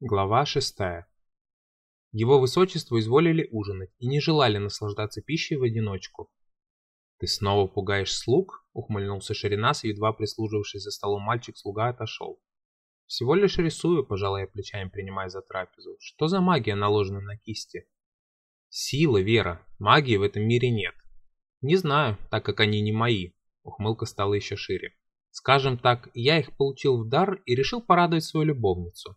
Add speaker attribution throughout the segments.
Speaker 1: Глава 6. Его высочество изволили ужинать и не желали наслаждаться пищей в одиночку. «Ты снова пугаешь слуг?» — ухмыльнулся Ширинас, едва прислуживавший за столом мальчик-слуга отошел. «Всего лишь рисую», — пожалуй, плечами, принимая за трапезу. «Что за магия наложена на кисти?» «Сила, Вера. Магии в этом мире нет». «Не знаю, так как они не мои». Ухмылка стала еще шире. «Скажем так, я их получил в дар и решил порадовать свою любовницу».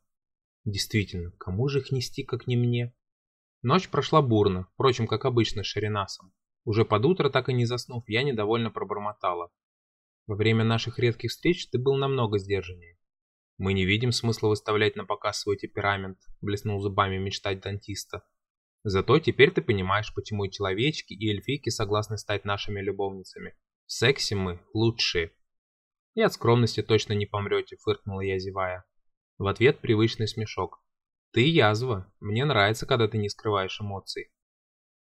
Speaker 1: Действительно, кому же их нести, как не мне? Ночь прошла бурно, впрочем, как обычно, Шаринасом. Уже под утро, так и не заснув, я недовольно пробормотала. Во время наших редких встреч ты был намного сдержаннее. Мы не видим смысла выставлять на показ свой темперамент, блеснул зубами мечтать дантиста. Зато теперь ты понимаешь, почему и человечки, и эльфийки согласны стать нашими любовницами. В сексе мы лучшие. И от скромности точно не помрете, фыркнула я, зевая. В ответ привычный смешок. «Ты язва. Мне нравится, когда ты не скрываешь эмоций».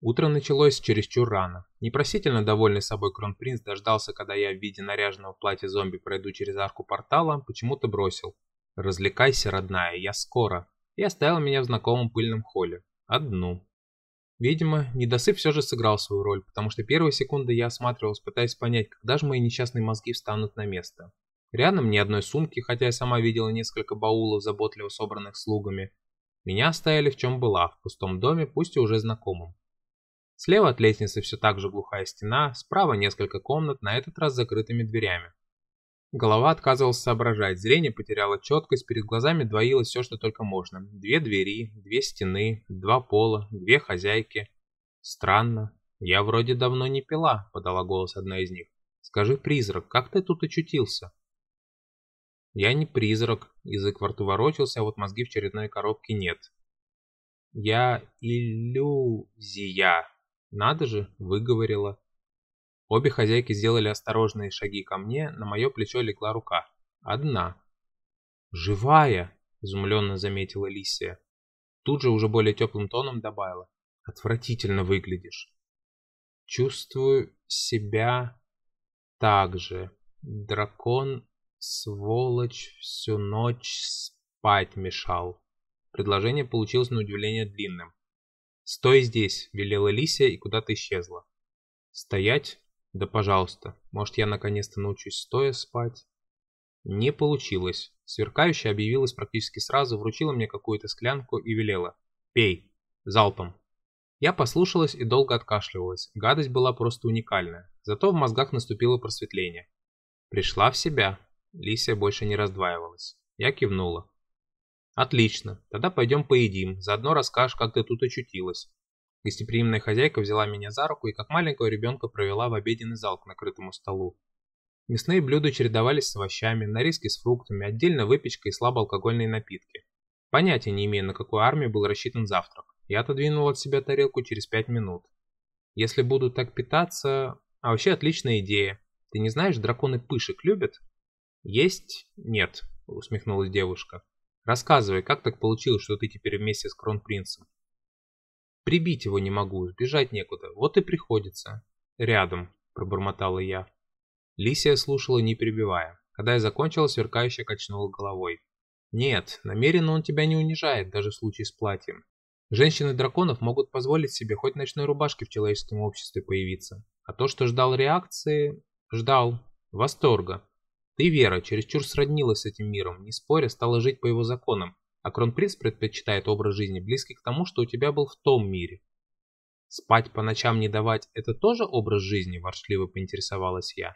Speaker 1: Утро началось чересчур рано. Непросительно довольный собой кронпринц дождался, когда я в виде наряженного в платье зомби пройду через арку портала, почему-то бросил. «Развлекайся, родная, я скоро». И оставил меня в знакомом пыльном холле. Одну. Видимо, недосып все же сыграл свою роль, потому что первые секунды я осматривался, пытаясь понять, когда же мои несчастные мозги встанут на место. Рядом ни одной сумки, хотя я сама видела несколько баулов, заботливо собранных слугами. Меня оставили в чем была, в пустом доме, пусть и уже знакомом. Слева от лестницы все так же глухая стена, справа несколько комнат, на этот раз закрытыми дверями. Голова отказывалась соображать, зрение потеряло четкость, перед глазами двоилось все, что только можно. Две двери, две стены, два пола, две хозяйки. Странно. Я вроде давно не пила, подала голос одна из них. Скажи, призрак, как ты тут очутился? Я не призрак, язык во рту ворочался, а вот мозги в черепной коробке нет. Я иллюзия. Надо же, выговорила. Обе хозяйки сделали осторожные шаги ко мне, на мое плечо легла рука. Одна. «Живая!» – изумленно заметила Лисия. Тут же уже более теплым тоном добавила. «Отвратительно выглядишь». «Чувствую себя так же. Дракон Сволочь всю ночь спать мешал. Предложение получилось на удивление длинным. «Стой здесь!» – велела Лисия и куда-то исчезла. «Стоять? Да пожалуйста. Может, я наконец-то научусь стоя спать?» Не получилось. Сверкающая объявилась практически сразу, вручила мне какую-то склянку и велела. «Пей! Залпом!» Я послушалась и долго откашливалась. Гадость была просто уникальная. Зато в мозгах наступило просветление. Пришла в себя. Лисия больше не раздваивалась. Я кивнула. «Отлично, тогда пойдем поедим, заодно расскажешь, как ты тут очутилась». Гостеприимная хозяйка взяла меня за руку и как маленького ребенка провела в обеденный зал к накрытому столу. Мясные блюда чередовались с овощами, нарезки с фруктами, отдельно выпечка и слабоалкогольные напитки. Понятия не имея, на какую армию был рассчитан завтрак. Я отодвинул от себя тарелку через пять минут. Если буду так питаться... А вообще отличная идея. Ты не знаешь, драконы пышек любят? «Есть? Нет», — усмехнулась девушка. «Рассказывай, как так получилось, что ты теперь вместе с кронпринцем?» «Прибить его не могу, сбежать некуда, вот и приходится». «Рядом», — пробормотала я. Лисия слушала, не перебивая. Когда я закончила, сверкающая качнула головой. «Нет, намеренно он тебя не унижает, даже в случае с платьем. Женщины драконов могут позволить себе хоть ночной рубашке в человеческом обществе появиться. А то, что ждал реакции... Ждал. Восторга. Ты, Вера, чересчур сроднилась с этим миром, не споря, стала жить по его законам, а кронпринц предпочитает образ жизни, близкий к тому, что у тебя был в том мире. Спать по ночам не давать – это тоже образ жизни, воршливо поинтересовалась я.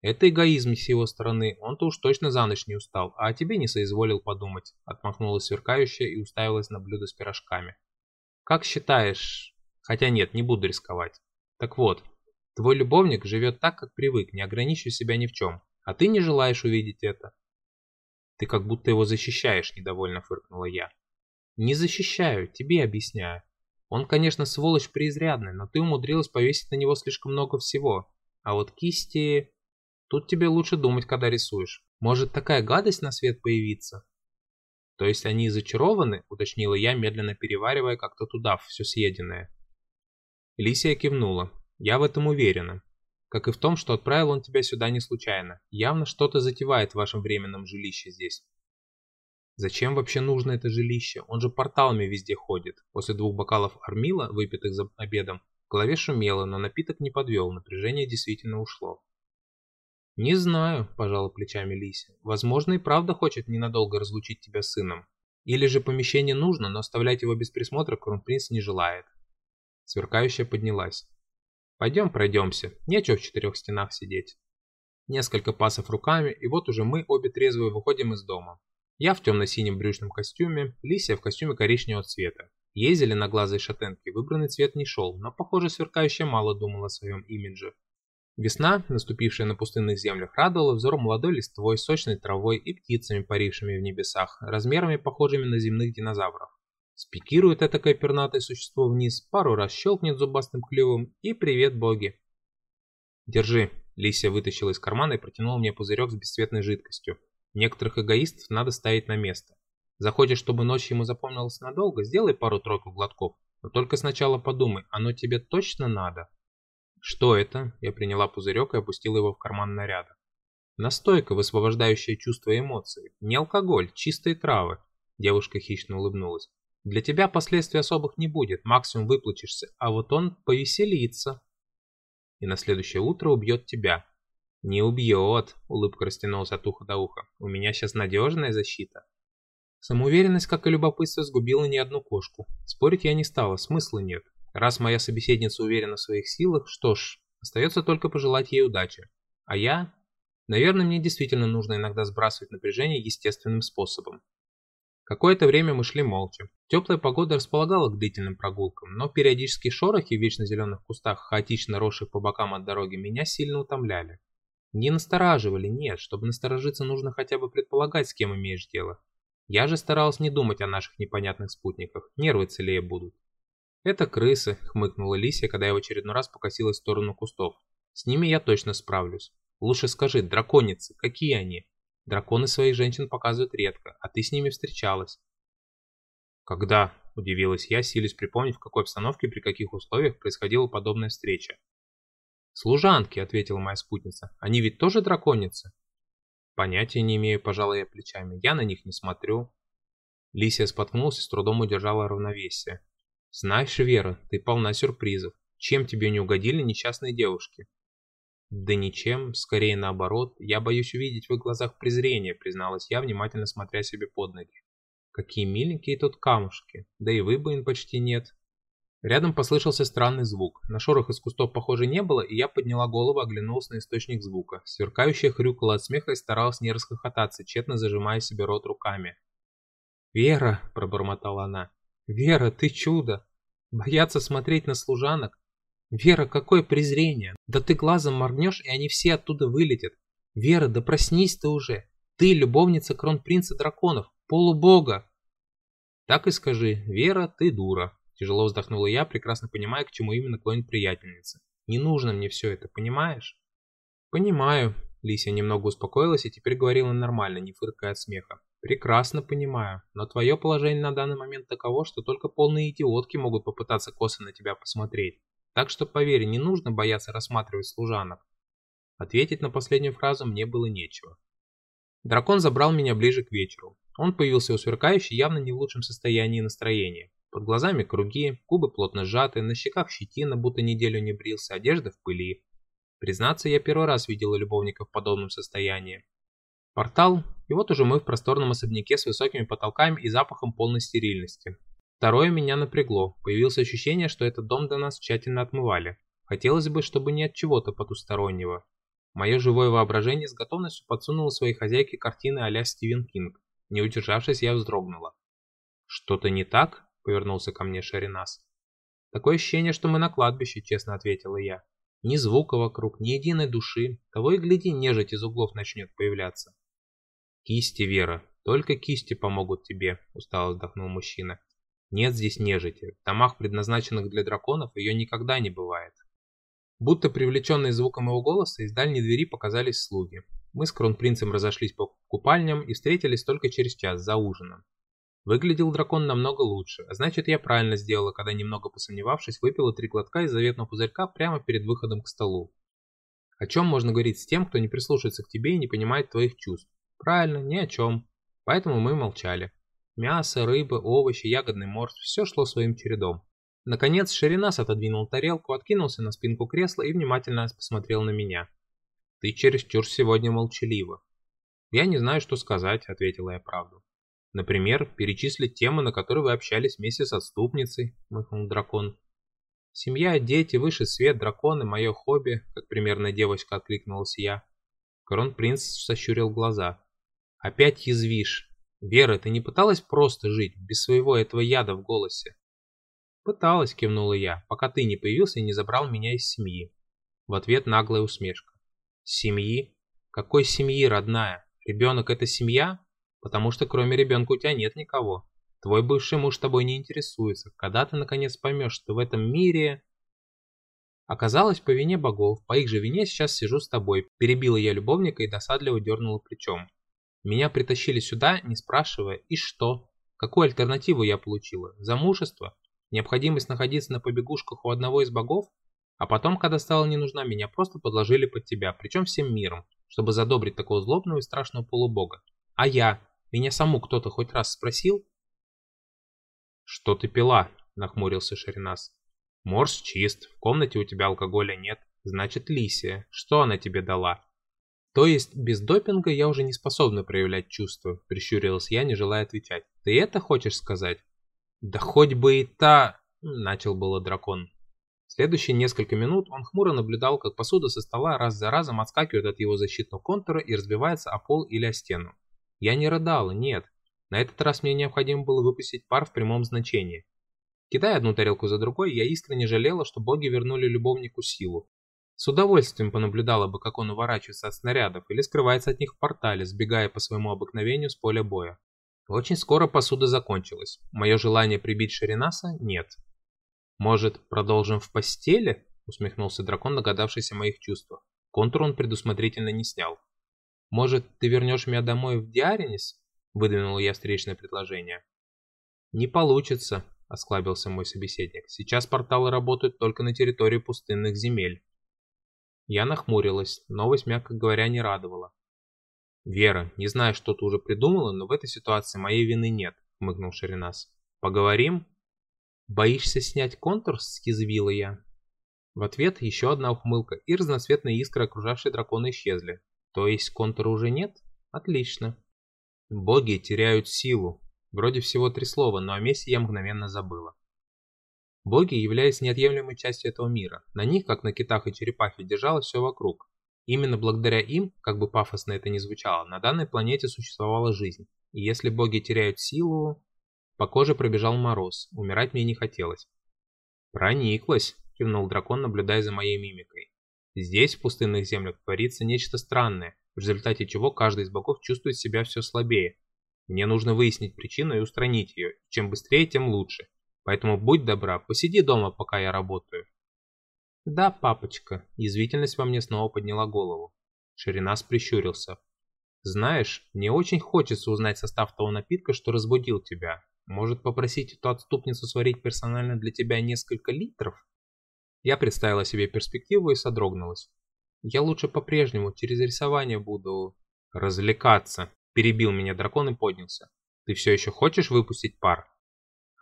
Speaker 1: Это эгоизм с его стороны, он-то уж точно за ночь не устал, а о тебе не соизволил подумать, отмахнулась сверкающая и уставилась на блюдо с пирожками. Как считаешь... Хотя нет, не буду рисковать. Так вот, твой любовник живет так, как привык, не ограничивая себя ни в чем. А ты не желаешь увидеть это. Ты как будто его защищаешь, недовольно фыркнула я. Не защищаю, тебе объясняю. Он, конечно, сволочь преизрядный, но ты умудрилась повесить на него слишком много всего. А вот кисти... Тут тебе лучше думать, когда рисуешь. Может такая гадость на свет появиться? То есть они зачарованы, уточнила я, медленно переваривая как-то туда все съеденное. Лисия кивнула. Я в этом уверена как и в том, что отправил он тебя сюда не случайно. Явно что-то затевает в вашем временном жилище здесь. Зачем вообще нужно это жилище? Он же порталами везде ходит. После двух бокалов армила, выпитых за обедом, в голове шумело, но напиток не подвел, напряжение действительно ушло. «Не знаю», – пожала плечами Лися. «Возможно, и правда хочет ненадолго разлучить тебя с сыном. Или же помещение нужно, но оставлять его без присмотра кронпринц не желает». Сверкающая поднялась. «Пойдем пройдемся, нечего в четырех стенах сидеть». Несколько пасов руками, и вот уже мы, обе трезвые, выходим из дома. Я в темно-синем брючном костюме, Лисия в костюме коричневого цвета. Ей зеленоглазой шатенке выбранный цвет не шел, но, похоже, сверкающая мало думала о своем имидже. Весна, наступившая на пустынных землях, радовала взор молодой листвой, сочной травой и птицами, парившими в небесах, размерами похожими на земных динозавров. Спикирует это пернатое существо вниз, пару раз щелкнет зубастым клювом и привет боги. Держи. Лисия вытащила из кармана и протянула мне пузырек с бесцветной жидкостью. Некоторых эгоистов надо ставить на место. Захочешь, чтобы ночь ему запомнилась надолго, сделай пару-тройку глотков. Но только сначала подумай, оно тебе точно надо? Что это? Я приняла пузырек и опустила его в карман наряда. Настойка, высвобождающая чувства и эмоции. Не алкоголь, чистые травы. Девушка хищно улыбнулась. Для тебя последствий особых не будет, максимум выплачешься, а вот он повеселится. И на следующее утро убьет тебя. «Не убьет», — улыбка растянулась от уха до уха. «У меня сейчас надежная защита». Самоуверенность, как и любопытство, сгубила не одну кошку. Спорить я не стала, смысла нет. Раз моя собеседница уверена в своих силах, что ж, остается только пожелать ей удачи. А я... Наверное, мне действительно нужно иногда сбрасывать напряжение естественным способом. Какое-то время мы шли молча. Теплая погода располагала к длительным прогулкам, но периодические шорохи в вечно зеленых кустах, хаотично росших по бокам от дороги, меня сильно утомляли. Не настораживали, нет, чтобы насторожиться нужно хотя бы предполагать, с кем имеешь дело. Я же старалась не думать о наших непонятных спутниках, нервы целее будут. «Это крысы», — хмыкнула Лисия, когда я в очередной раз покосилась в сторону кустов. «С ними я точно справлюсь. Лучше скажи, драконицы, какие они?» Драконы своих женщин показывают редко, а ты с ними встречалась. «Когда?» – удивилась я, силясь припомнить, в какой обстановке при каких условиях происходила подобная встреча. «Служанки», — ответила моя спутница. «Они ведь тоже драконицы?» «Понятия не имею», — пожала я плечами. «Я на них не смотрю». Лисия споткнулась и с трудом удержала равновесие. «Знаешь, Вера, ты полна сюрпризов. Чем тебе не угодили несчастные девушки?» «Да ничем, скорее наоборот. Я боюсь увидеть в их глазах презрение», — призналась я, внимательно смотря себе под ноги. «Какие миленькие тут камушки. Да и выбоин почти нет. Рядом послышался странный звук. На шорох из кустов, похоже, не было, и я подняла голову, оглянулась на источник звука. Сверкающая хрюкала от смеха и старалась не расхохотаться, тщетно зажимая себе рот руками. «Вера!» – пробормотала она. «Вера, ты чудо! Бояться смотреть на служанок? Вера, какое презрение! Да ты глазом моргнешь, и они все оттуда вылетят! Вера, да проснись ты уже! Ты любовница кронпринца драконов, полубога!» «Так и скажи, Вера, ты дура!» Тяжело вздохнула я, прекрасно понимая, к чему именно клонит приятельница. Не нужно мне все это, понимаешь? Понимаю. Лися немного успокоилась и теперь говорила нормально, не фыркая от смеха. Прекрасно понимаю, но твое положение на данный момент таково, что только полные идиотки могут попытаться косо на тебя посмотреть. Так что, поверь, не нужно бояться рассматривать служанок. Ответить на последнюю фразу мне было нечего. Дракон забрал меня ближе к вечеру. Он появился у сверкающей явно не в лучшем состоянии настроения. Под глазами круги, губы плотно сжаты, на щеках щетина, будто неделю не брился, одежда в пыли. Признаться, я первый раз видела любовника в подобном состоянии. Портал, и вот уже мы в просторном особняке с высокими потолками и запахом полной стерильности. Второе меня напрягло, появилось ощущение, что этот дом до нас тщательно отмывали. Хотелось бы, чтобы не от чего-то потустороннего. Мое живое воображение с готовностью подсунуло своей хозяйке картины а-ля Стивен Кинг. Не удержавшись, я вздрогнула. «Что-то не так?» повернулся ко мне Шаринас. Такое ощущение, что мы на кладбище, честно ответила я. Ни звука вокруг, ни единой души. Того и гляди, нежить из углов начнет появляться. Кисти, Вера, только кисти помогут тебе, устало вздохнул мужчина. Нет здесь нежити. В домах, предназначенных для драконов, ее никогда не бывает. Будто привлеченные звуком его голоса, из дальней двери показались слуги. Мы с кронпринцем разошлись по купальням и встретились только через час за ужином. Выглядел дракон намного лучше, а значит я правильно сделала, когда немного посомневавшись, выпила три глотка из заветного пузырька прямо перед выходом к столу. О чем можно говорить с тем, кто не прислушивается к тебе и не понимает твоих чувств? Правильно, ни о чем. Поэтому мы молчали. Мясо, рыба, овощи, ягодный морс – все шло своим чередом. Наконец Ширинас отодвинул тарелку, откинулся на спинку кресла и внимательно посмотрел на меня. «Ты чересчур сегодня молчалива». «Я не знаю, что сказать», — ответила я правду. «Например, перечислить темы, на которые вы общались вместе с отступницей», — мыкнул дракон. «Семья, дети, высший свет, драконы, мое хобби», — как примерно девочка откликнулась я. Кронпринц сощурил глаза. «Опять язвишь. Вера, ты не пыталась просто жить, без своего этого яда в голосе?» «Пыталась», — кивнула я, пока ты не появился и не забрал меня из семьи. В ответ наглая усмешка. «Семьи? Какой семьи, родная? Ребенок — это семья? Потому что кроме ребенка у тебя нет никого. Твой бывший муж тобой не интересуется. Когда ты наконец поймешь, что в этом мире...» Оказалось, по вине богов, по их же вине сейчас сижу с тобой. Перебила я любовника и досадливо дернула плечом. Меня притащили сюда, не спрашивая, и что? Какую альтернативу я получила? Замужество? Необходимость находиться на побегушках у одного из богов? А потом, когда стала не нужна, меня просто подложили под тебя, причем всем миром, чтобы задобрить такого злобного и страшного полубога. А я? Меня саму кто-то хоть раз спросил? «Что ты пила?» – нахмурился Шаринас. «Морс чист, в комнате у тебя алкоголя нет. Значит, Лисия. Что она тебе дала?» «То есть без допинга я уже не способна проявлять чувства», – прищурилась я, не желая отвечать. «Ты это хочешь сказать?» «Да хоть бы и та...» — начал было дракон. Следующие несколько минут он хмуро наблюдал, как посуда со стола раз за разом отскакивает от его защитного контура и разбивается о пол или о стену. Я не рыдала, нет. На этот раз мне необходимо было выпустить пар в прямом значении. Кидая одну тарелку за другой, я искренне жалела, что боги вернули любовнику силу. С удовольствием понаблюдала бы, как он уворачивается от снарядов или скрывается от них в портале, сбегая по своему обыкновению с поля боя. Очень скоро посуда закончилась. Мое желание прибить Шаринаса нет. «Может, продолжим в постели?» — усмехнулся дракон, догадавшийся о моих чувствах. Контур он предусмотрительно не снял. «Может, ты вернешь меня домой в Диаренис?» — выдвинул я встречное предложение. «Не получится», — осклабился мой собеседник. «Сейчас порталы работают только на территории пустынных земель». Я нахмурилась, новость, мягко говоря, не радовала. «Вера, не знаю, что ты уже придумала, но в этой ситуации моей вины нет», — хмыкнул Шаринас. «Поговорим?» «Боишься снять контур?» — съязвила я. В ответ еще одна ухмылка, и разноцветные искры, окружавшие дракона, исчезли. То есть контура уже нет? Отлично. Боги теряют силу. Вроде всего три слова, но о месте я мгновенно забыла. Боги являются неотъемлемой частью этого мира. На них, как на китах и черепахе, держалось все вокруг. Именно благодаря им, как бы пафосно это ни звучало, на данной планете существовала жизнь. И если боги теряют силу... По коже пробежал мороз, умирать мне не хотелось. «Прониклась», — кивнул дракон, наблюдая за моей мимикой. «Здесь, в пустынных землях, творится нечто странное, в результате чего каждый из богов чувствует себя все слабее. Мне нужно выяснить причину и устранить ее. Чем быстрее, тем лучше. Поэтому будь добра, посиди дома, пока я работаю. «Да, папочка», — язвительность во мне снова подняла голову. Ширинас прищурился. «Знаешь, мне очень хочется узнать состав того напитка, что разбудил тебя. Может, попросить эту отступницу сварить персонально для тебя несколько литров?» Я представила себе перспективу и содрогнулась. «Я лучше по-прежнему через рисование буду...» «Развлекаться», — перебил меня дракон и поднялся. «Ты все еще хочешь выпустить пар?»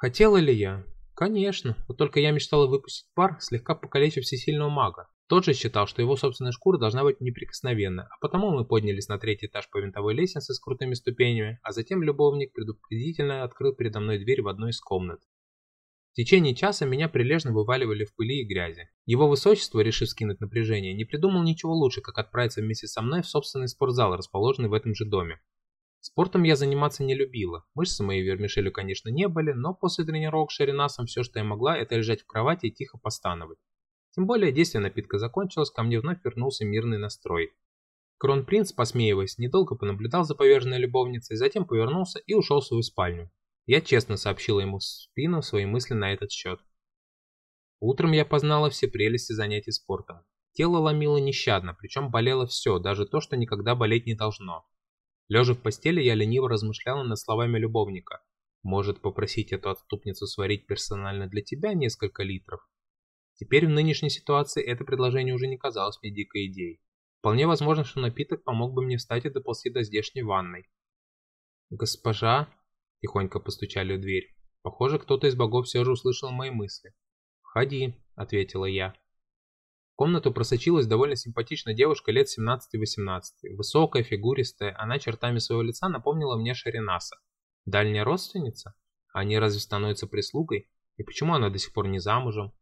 Speaker 1: Хотела ли я? Конечно, вот только я мечтала выпустить пар, слегка покалечив всесильного мага. Тот же считал, что его собственная шкура должна быть неприкосновенна, а потому мы поднялись на третий этаж по винтовой лестнице с крутыми ступенями, а затем любовник предупредительно открыл передо мной дверь в одну из комнат. В течение часа меня прилежно вываливали в пыли и грязи. Его высочество, решив скинуть напряжение, не придумал ничего лучше, как отправиться вместе со мной в собственный спортзал, расположенный в этом же доме. Спортом я заниматься не любила. Мышцы мои вермишелью, конечно, не были, но после тренировок ширинасом все, что я могла, это лежать в кровати и тихо постановать. Тем более действие напитка закончилось, ко мне вновь вернулся мирный настрой. Кронпринц, посмеиваясь, недолго понаблюдал за поверженной любовницей, затем повернулся и ушел в свою спальню. Я честно сообщила ему в спину свои мысли на этот счет. Утром я познала все прелести занятий спортом. Тело ломило нещадно, причем болело все, даже то, что никогда болеть не должно. Лежа в постели, я лениво размышляла над словами любовника. Может попросить эту отступницу сварить персонально для тебя несколько литров? Теперь в нынешней ситуации это предложение уже не казалось мне дикой идеей. Вполне возможно, что напиток помог бы мне встать и доползти до здешней ванной. «Госпожа?» – тихонько постучали в дверь. Похоже, кто-то из богов все же услышал мои мысли. «Входи», – ответила я. В комнату просочилась довольно симпатичная девушка лет 17-18. Высокая, фигуристая, она чертами своего лица напомнила мне Шаринаса. Дальняя родственница? Они разве становятся прислугой? И почему она до сих пор не замужем?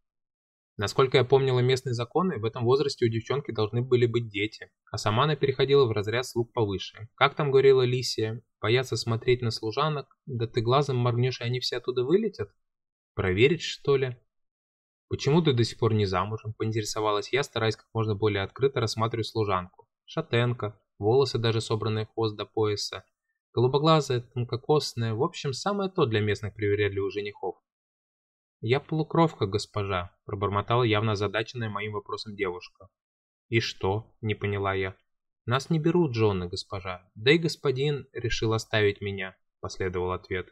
Speaker 1: Насколько я помнила местные законы, в этом возрасте у девчонки должны были быть дети, а сама она переходила в разряд слуг повыше. Как там говорила Лисия, бояться смотреть на служанок, да ты глазом моргнешь, и они все оттуда вылетят? Проверить, что ли? «Почему ты до сих пор не замужем?» – поинтересовалась я, стараясь как можно более открыто рассматривать служанку. Шатенка, волосы даже собранные в хвост до пояса, голубоглазая, тонкокосная, в общем, самое то для местных привередливых женихов. «Я полукровка, госпожа», – пробормотала явно озадаченная моим вопросом девушка. «И что?» – не поняла я. «Нас не берут жены, госпожа. Да и господин решил оставить меня», – последовал ответ.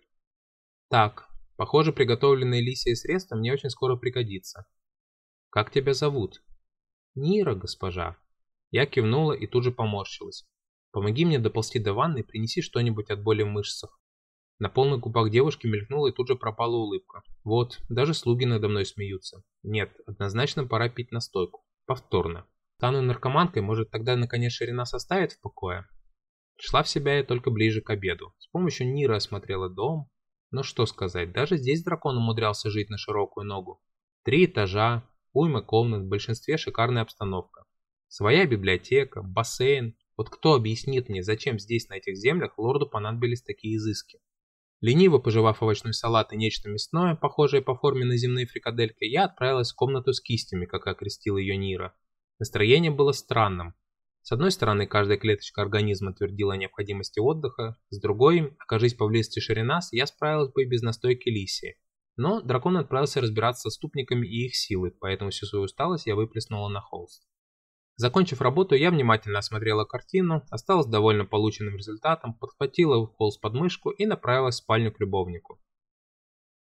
Speaker 1: «Так, Похоже, приготовленные лисье средства мне очень скоро пригодится. Как тебя зовут? Нира, госпожа. Я кивнула и тут же поморщилась. Помоги мне доползти до ванны и принеси что-нибудь от боли в мышцах. На полных губах девушки мелькнула и тут же пропала улыбка. Вот, даже слуги надо мной смеются. Нет, однозначно пора пить настойку. Повторно. Стану наркоманкой, может тогда наконец Ширина составит в покое? Шла в себя я только ближе к обеду. С помощью Нира осмотрела дом, ну что сказать, даже здесь дракон умудрялся жить на широкую ногу. Три этажа, уйма комнат, в большинстве шикарная обстановка. Своя библиотека, бассейн. Вот кто объяснит мне, зачем здесь, на этих землях, лорду понадобились такие изыски? Лениво пожевав овощной салат и нечто мясное, похожее по форме на земные фрикадельки, я отправилась в комнату с кистями, как окрестила ее Нира. Настроение было странным. С одной стороны, каждая клеточка организма твердила о необходимости отдыха, с другой, окажись поблизости Ширинас, я справилась бы и без настойки Лисии. Но дракон отправился разбираться с ступниками и их силы, поэтому всю свою усталость я выплеснула на холст. Закончив работу, я внимательно осмотрела картину, осталась довольно полученным результатом, подхватила холст под мышку и направилась в спальню к любовнику.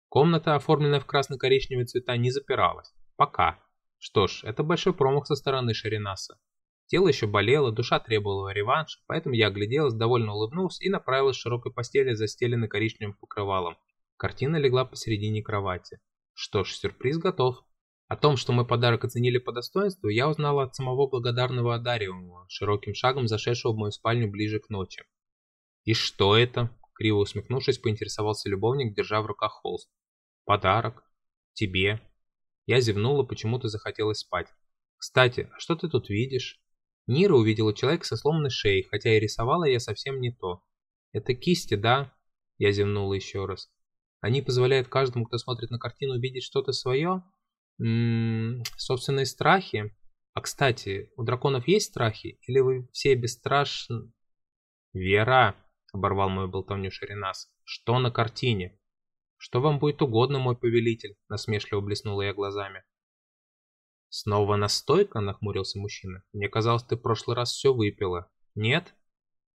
Speaker 1: Комната, оформленная в красно-коричневые цвета, не запиралась. Пока. Что ж, это большой промах со стороны Шаринаса. Тело еще болело, душа требовала реванша, поэтому я огляделась, довольно улыбнулся и направилась к широкой постели, застеленной коричневым покрывалом. Картина легла посередине кровати. Что ж, сюрприз готов. О том, что мой подарок оценили по достоинству, я узнала от самого благодарного одариваемого, широким шагом зашедшего в мою спальню ближе к ночи. «И что это?» – криво усмехнувшись, поинтересовался любовник, держа в руках холст. «Подарок. Тебе». Я зевнула, почему-то захотелось спать. «Кстати, а что ты тут видишь?» Нира увидела человека со сломанной шеей, хотя и рисовала я совсем не то. «Это кисти, да?» Я зевнула еще раз. «Они позволяют каждому, кто смотрит на картину, увидеть что-то свое?» М -м, собственные страхи. А кстати, у драконов есть страхи? Или вы все бесстрашны? Вера, оборвал мою болтовню Шаринас, что на картине? Что вам будет угодно, мой повелитель? Насмешливо блеснула я глазами. «Снова настойка?» – нахмурился мужчина. «Мне казалось, ты в прошлый раз все выпила. Нет?»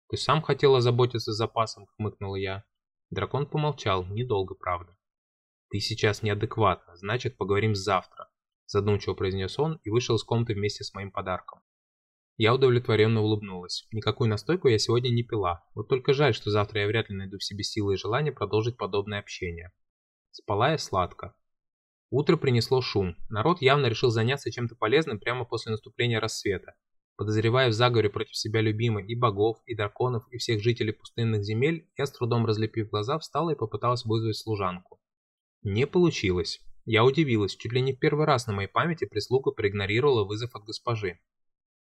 Speaker 1: «Ты сам хотела заботиться запасом», – хмыкнула я. Дракон помолчал, недолго, правда. «Ты сейчас неадекватна, значит, поговорим завтра», – задумчиво произнес он и вышел из комнаты вместе с моим подарком. Я удовлетворенно улыбнулась. Никакую настойку я сегодня не пила. Вот только жаль, что завтра я вряд ли найду в себе силы и желание продолжить подобное общение. Спала я сладко. Утро принесло шум. Народ явно решил заняться чем-то полезным прямо после наступления рассвета. Подозревая в заговоре против себя любимой и богов, и драконов, и всех жителей пустынных земель, я с трудом разлепив глаза, встала и попыталась вызвать служанку. Не получилось. Я удивилась, чуть ли не в первый раз на моей памяти прислуга проигнорировала вызов от госпожи.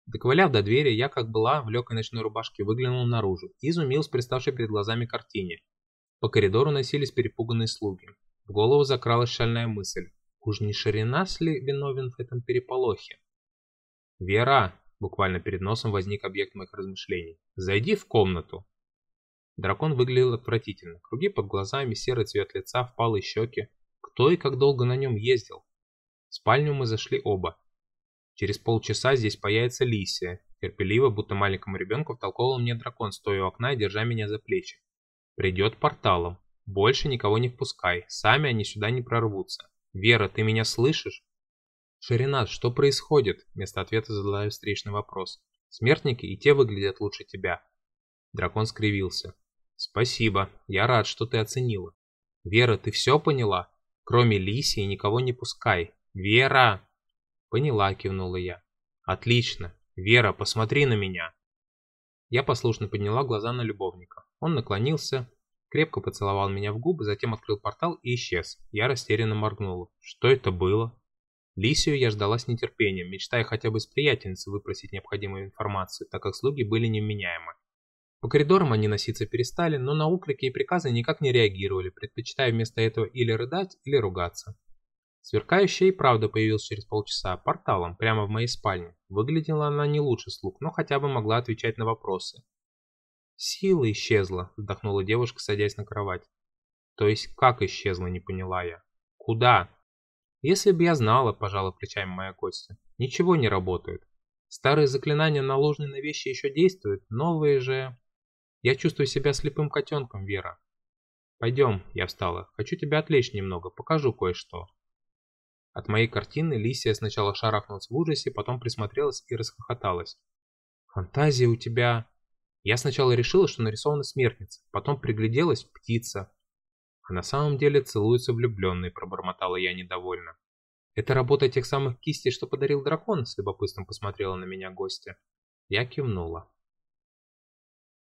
Speaker 1: Доковыляв до двери, я, как была, в легкой ночной рубашке выглянул наружу и изумился приставшей перед глазами картине. По коридору носились перепуганные слуги. В голову закралась шальная мысль. Уж не Шаринас ли виновен в этом переполохе? «Вера!» — буквально перед носом возник объект моих размышлений. «Зайди в комнату!» Дракон выглядел отвратительно. Круги под глазами, серый цвет лица, впалые щеки. Кто и как долго на нем ездил? В спальню мы зашли оба. Через полчаса здесь появится Лисия. Терпеливо, будто маленькому ребенку, втолковывал мне дракон, стоя у окна и держа меня за плечи. Придет порталом. Больше никого не впускай. Сами они сюда не прорвутся. «Вера, ты меня слышишь?» «Шаринат, что происходит?» Вместо ответа задаю встречный вопрос. «Смертники и те выглядят лучше тебя». Дракон скривился. Спасибо, я рад, что ты оценила. Вера, ты все поняла? Кроме Лисии никого не пускай. Вера! Поняла, кивнула я. Отлично. Вера, посмотри на меня. Я послушно подняла глаза на любовника. Он наклонился, крепко поцеловал меня в губы, затем открыл портал и исчез. Я растерянно моргнула. Что это было? Лисию я ждала с нетерпением, мечтая хотя бы с приятельницей выпросить необходимую информацию, так как слуги были невменяемы. По коридорам они носиться перестали, но на укрики и приказы никак не реагировали, предпочитая вместо этого или рыдать, или ругаться. Сверкающая и правда появилась через полчаса, порталом, прямо в моей спальне. Выглядела она не лучше слуг, но хотя бы могла отвечать на вопросы. «Сила исчезла», — вздохнула девушка, садясь на кровать. «То есть как исчезла, не поняла я. Куда?» Если бы я знала, пожала плечами моя Костя. Ничего не работает. Старые заклинания, наложенные на вещи, еще действуют, новые же... Я чувствую себя слепым котенком, Вера. Пойдем, я встала. Хочу тебя отвлечь немного, покажу кое-что. От моей картины Лисия сначала шарахнулась в ужасе, потом присмотрелась и расхохоталась. Фантазия у тебя... Я сначала решила, что нарисована смертница, потом пригляделась птица, а на самом деле целуются влюбленные, пробормотала я недовольно. Это работа тех самых кистей, что подарил дракон? С любопытством посмотрела на меня гостья. Я кивнула.